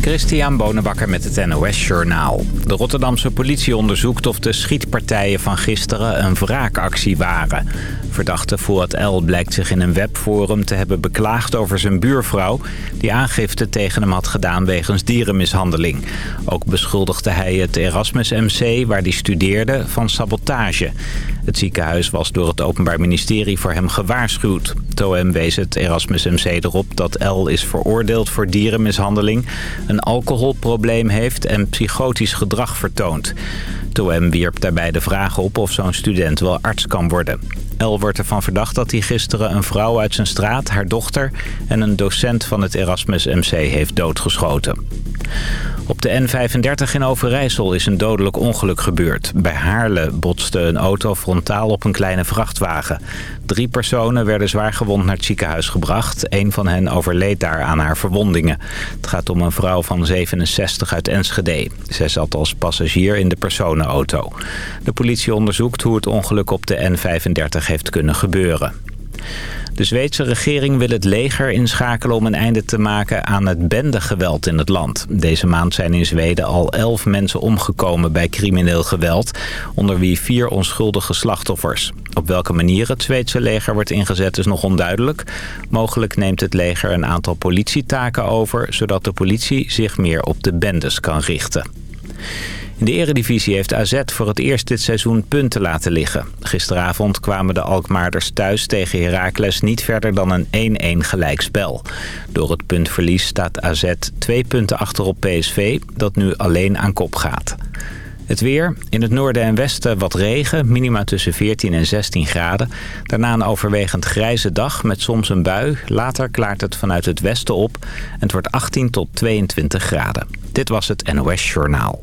Christian Bonenbakker met het NOS Journaal. De Rotterdamse politie onderzoekt of de schietpartijen van gisteren een wraakactie waren. Verdachte Fouad L. blijkt zich in een webforum te hebben beklaagd over zijn buurvrouw... die aangifte tegen hem had gedaan wegens dierenmishandeling. Ook beschuldigde hij het Erasmus MC, waar hij studeerde, van sabotage. Het ziekenhuis was door het Openbaar Ministerie voor hem gewaarschuwd. TOM wees het Erasmus MC erop dat L is veroordeeld voor dierenmishandeling... een alcoholprobleem heeft en psychotisch gedrag vertoont. TOM wierp daarbij de vraag op of zo'n student wel arts kan worden. El wordt ervan verdacht dat hij gisteren een vrouw uit zijn straat, haar dochter... en een docent van het Erasmus MC heeft doodgeschoten. Op de N35 in Overijssel is een dodelijk ongeluk gebeurd. Bij Haarle botste een auto op een kleine vrachtwagen. Drie personen werden zwaargewond naar het ziekenhuis gebracht. Een van hen overleed daar aan haar verwondingen. Het gaat om een vrouw van 67 uit Enschede. Zij zat als passagier in de personenauto. De politie onderzoekt hoe het ongeluk op de N35 heeft kunnen gebeuren. De Zweedse regering wil het leger inschakelen om een einde te maken aan het bendegeweld in het land. Deze maand zijn in Zweden al elf mensen omgekomen bij crimineel geweld, onder wie vier onschuldige slachtoffers. Op welke manier het Zweedse leger wordt ingezet is nog onduidelijk. Mogelijk neemt het leger een aantal politietaken over, zodat de politie zich meer op de bendes kan richten. In de eredivisie heeft AZ voor het eerst dit seizoen punten laten liggen. Gisteravond kwamen de Alkmaarders thuis tegen Heracles niet verder dan een 1-1 gelijkspel. Door het puntverlies staat AZ twee punten achter op PSV, dat nu alleen aan kop gaat. Het weer. In het noorden en westen wat regen. Minima tussen 14 en 16 graden. Daarna een overwegend grijze dag met soms een bui. Later klaart het vanuit het westen op. En het wordt 18 tot 22 graden. Dit was het NOS Journaal.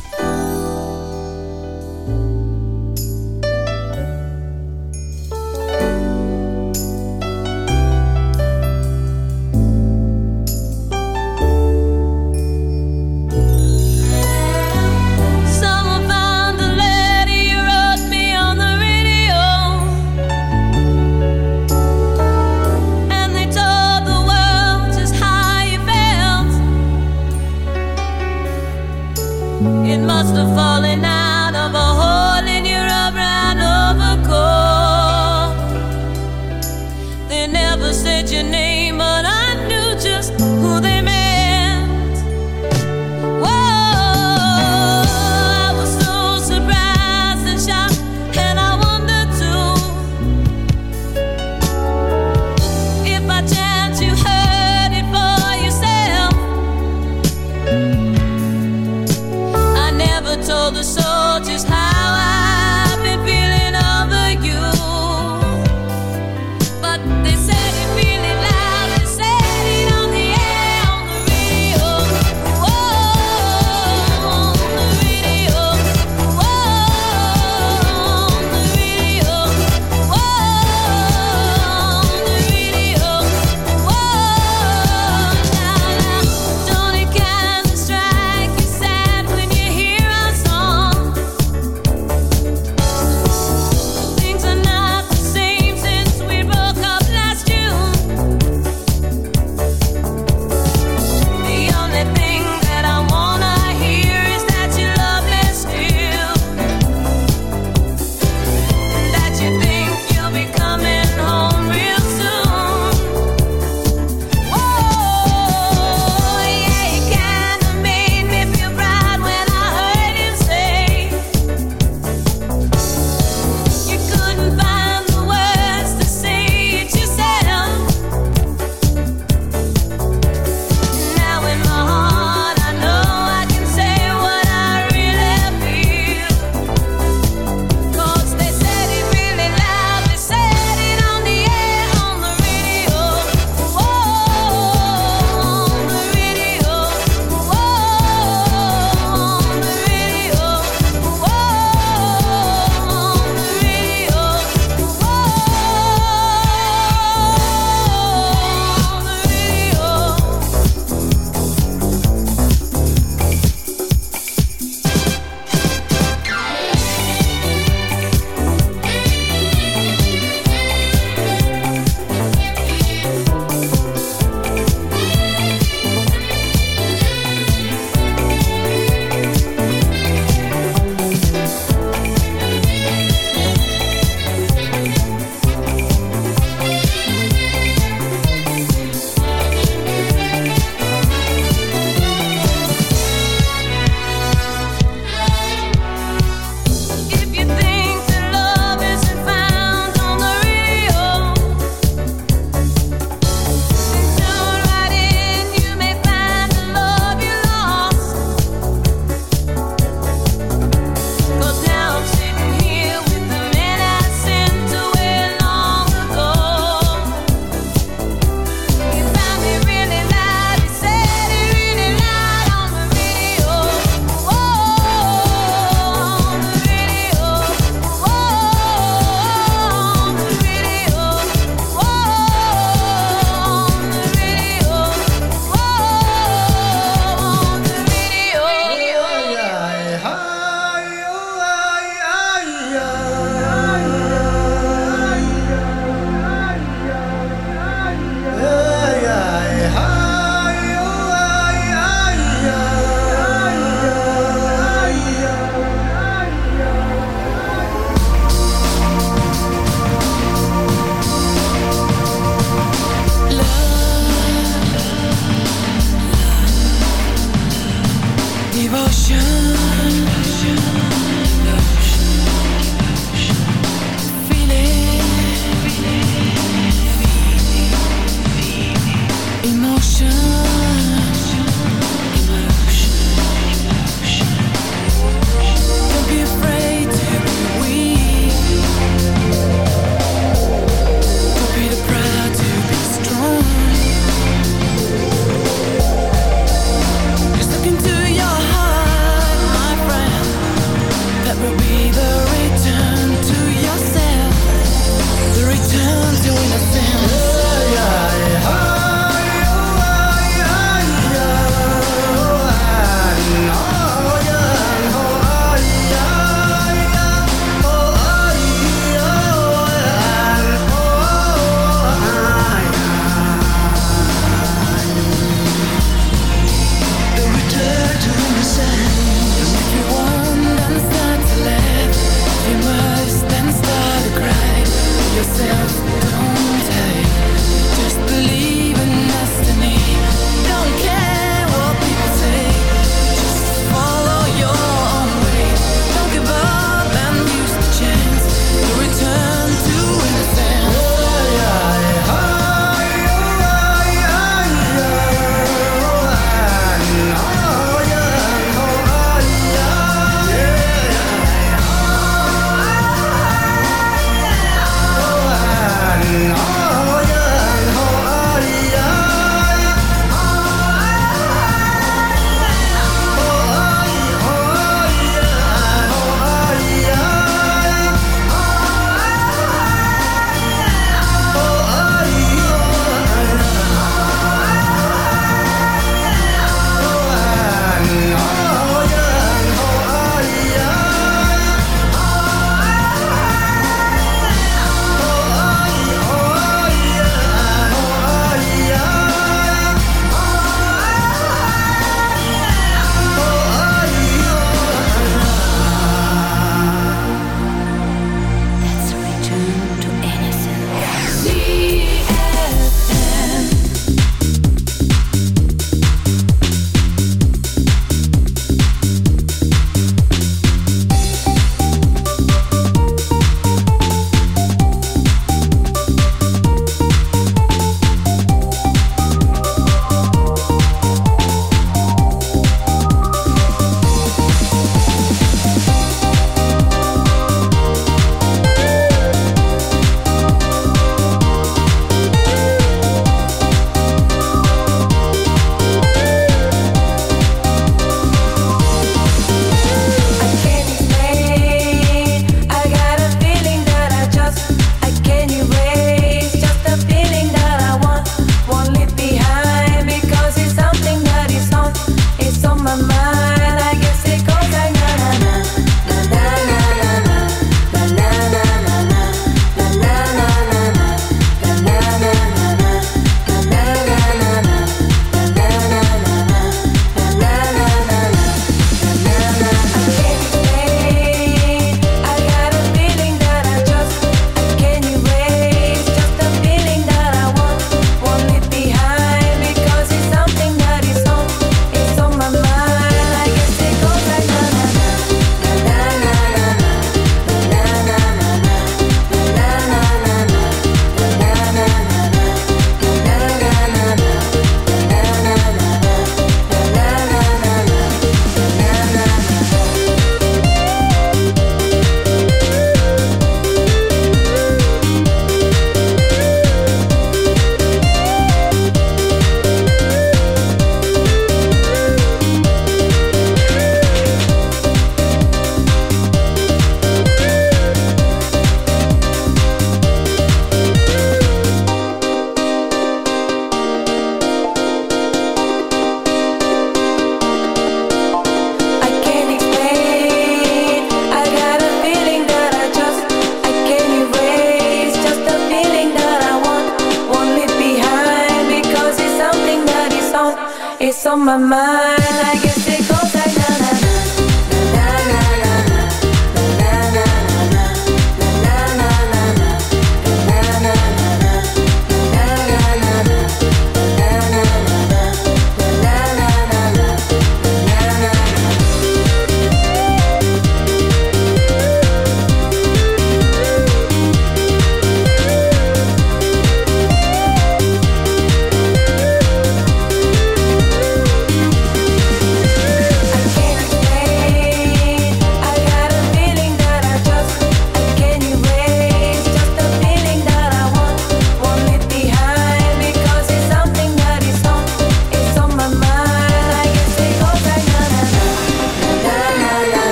On my mind. I guess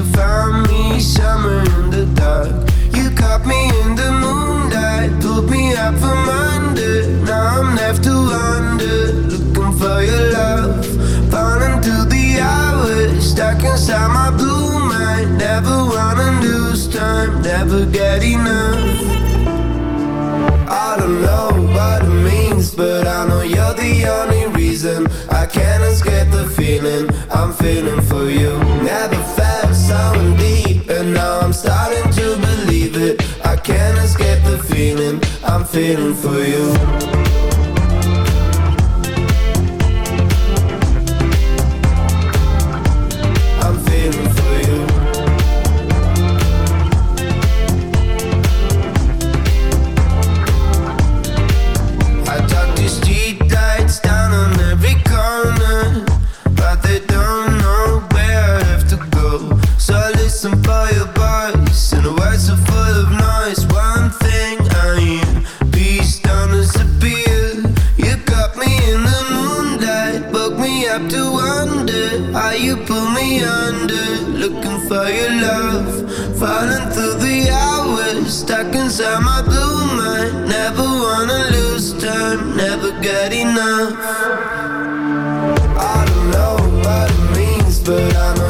you found me somewhere in the dark. You caught me in the moonlight, pulled me up from under. Now I'm left to wonder, looking for your love, falling through the hours, stuck inside my blue mind. Never wanna lose time, never get enough. I don't know what it means, but I know you're the only reason. I can't escape the feeling I'm feeling for you. Never can't escape the feeling I'm feeling for you. Get enough. I don't know what it means, but I know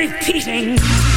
repeating.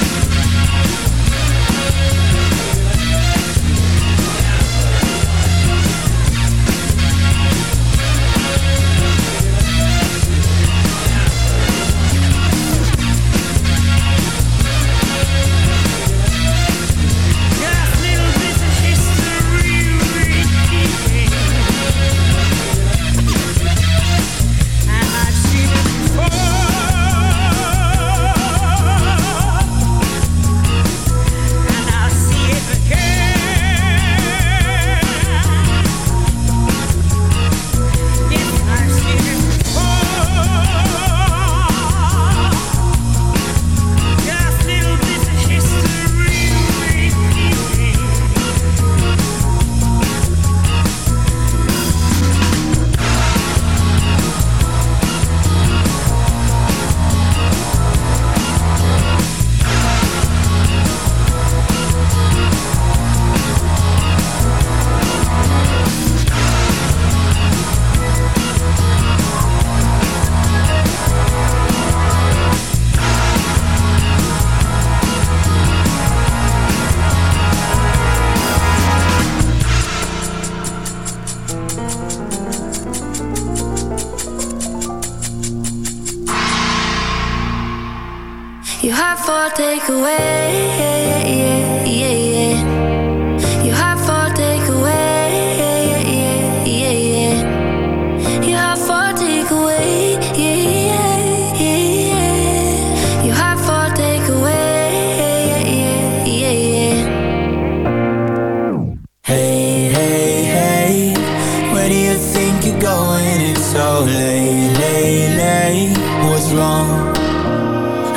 Lay, lay, lay. What's wrong?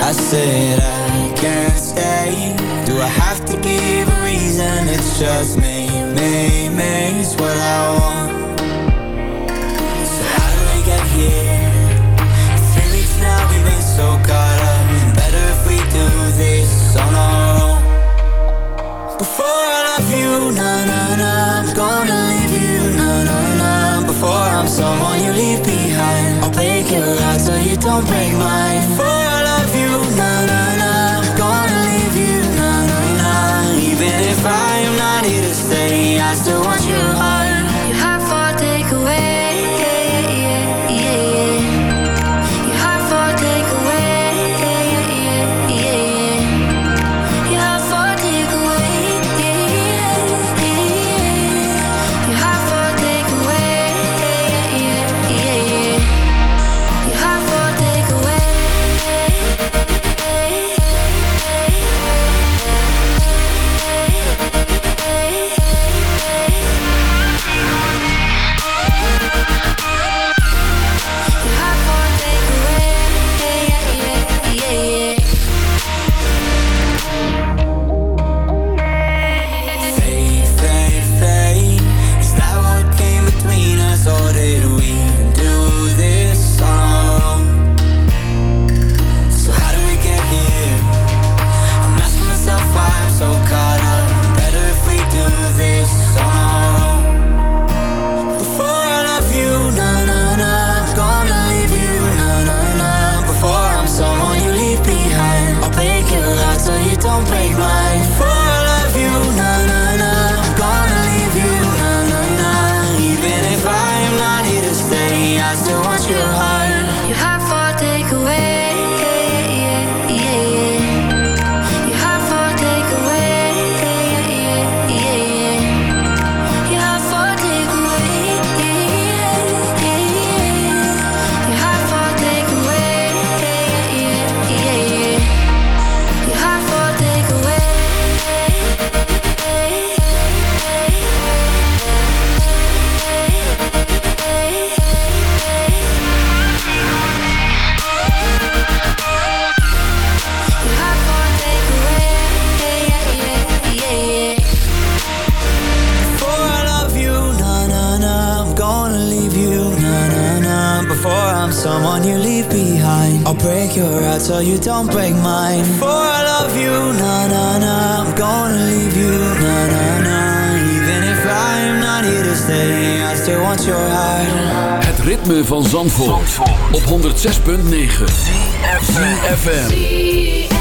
I said I can't stay Do I have to give a reason? It's just me, me, me It's what I want So how we get here? Now we've been so caught up Better if we do this on our own Before I love you, na na na I'm gonna leave you, na na na Before I'm someone you leave loud so you don't break my heart. I love you, na na na. Gonna leave you, na na na. Even if I am not here to stay, I still. your heart so you don't break mine so you don't break mine. For I love you, na na na I'm gonna leave you, na na na Even if I'm not here to stay I still want your heart. Het ritme van Zandvoort, Zandvoort. op 106.9 ZFM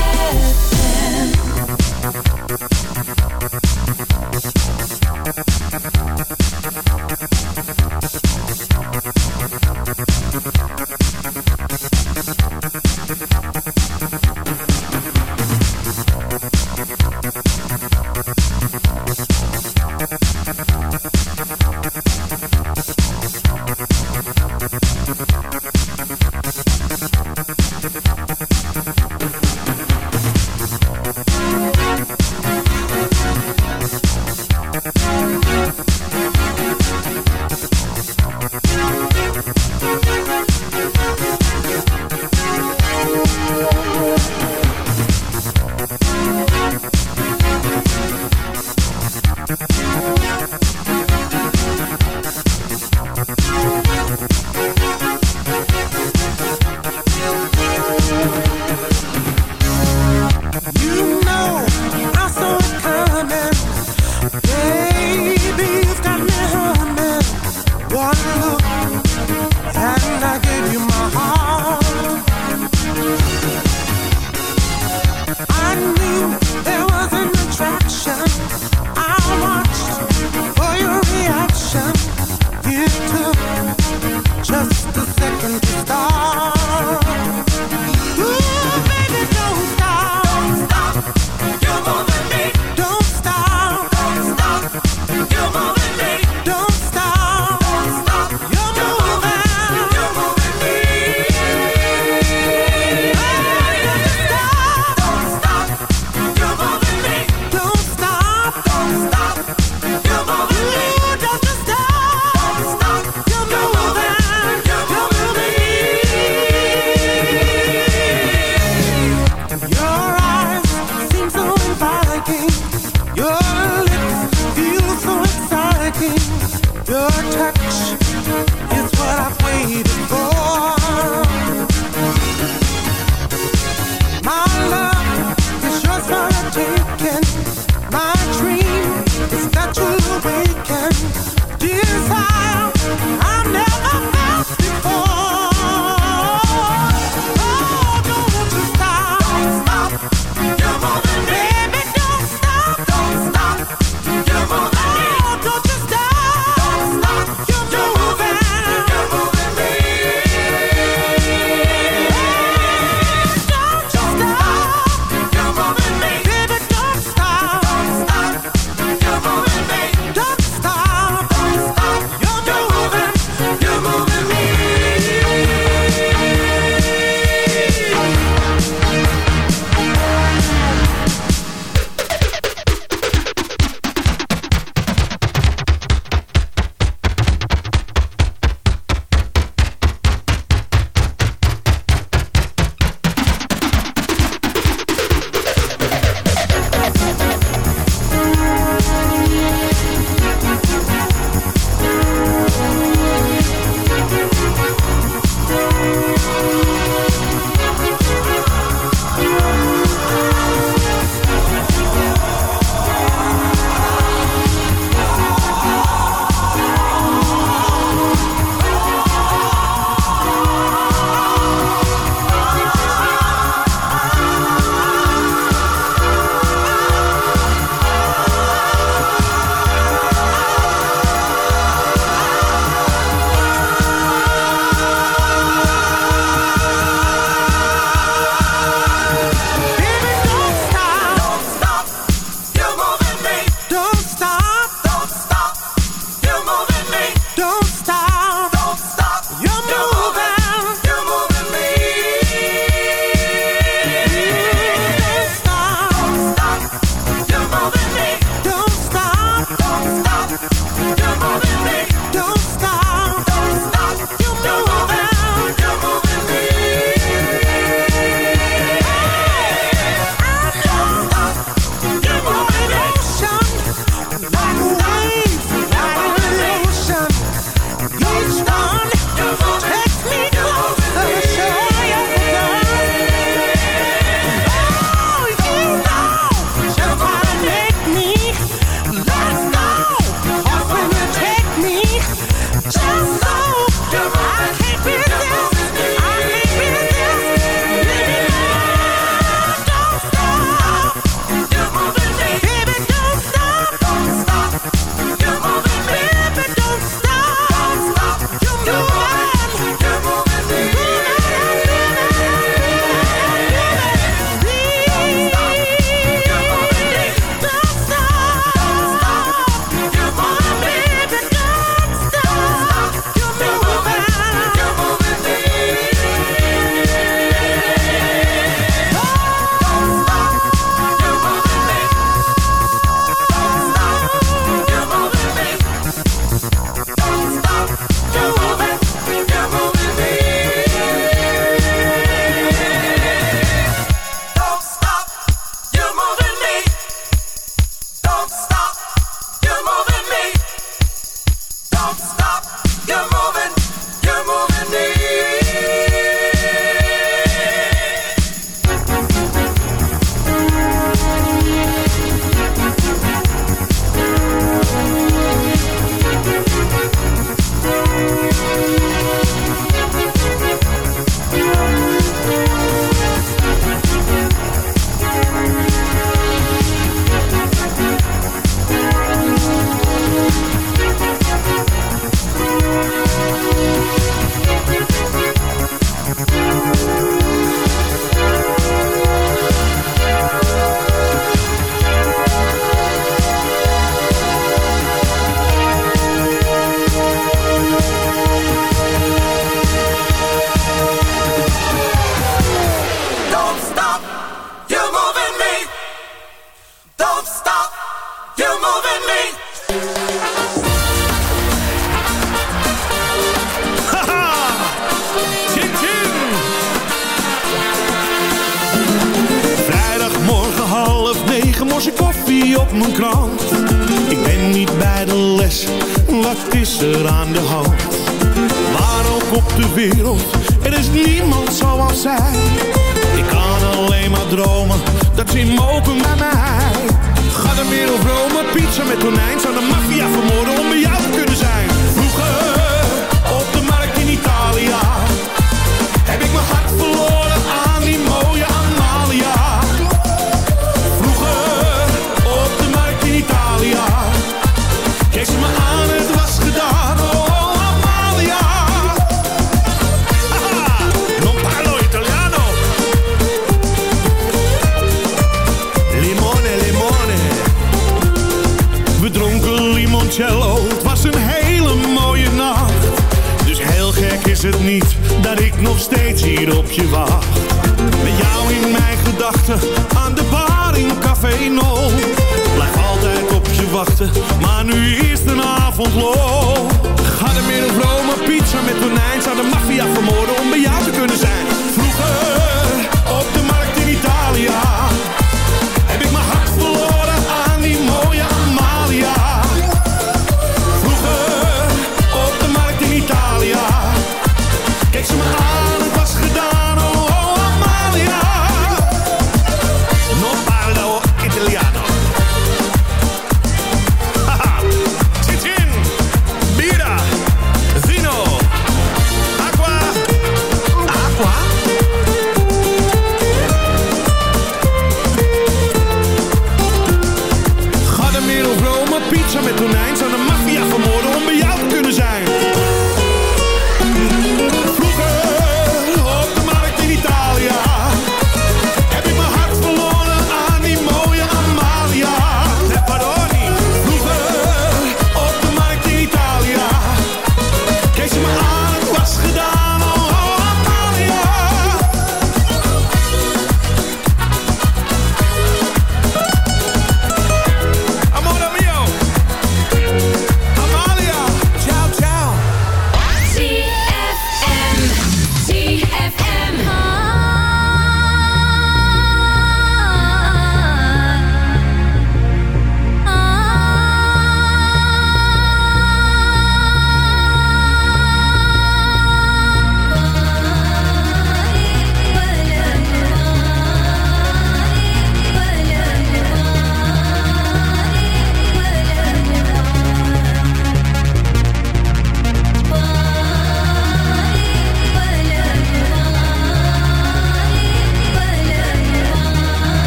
Yeah. Pizza met tonijn. Zou de maffia vermoorden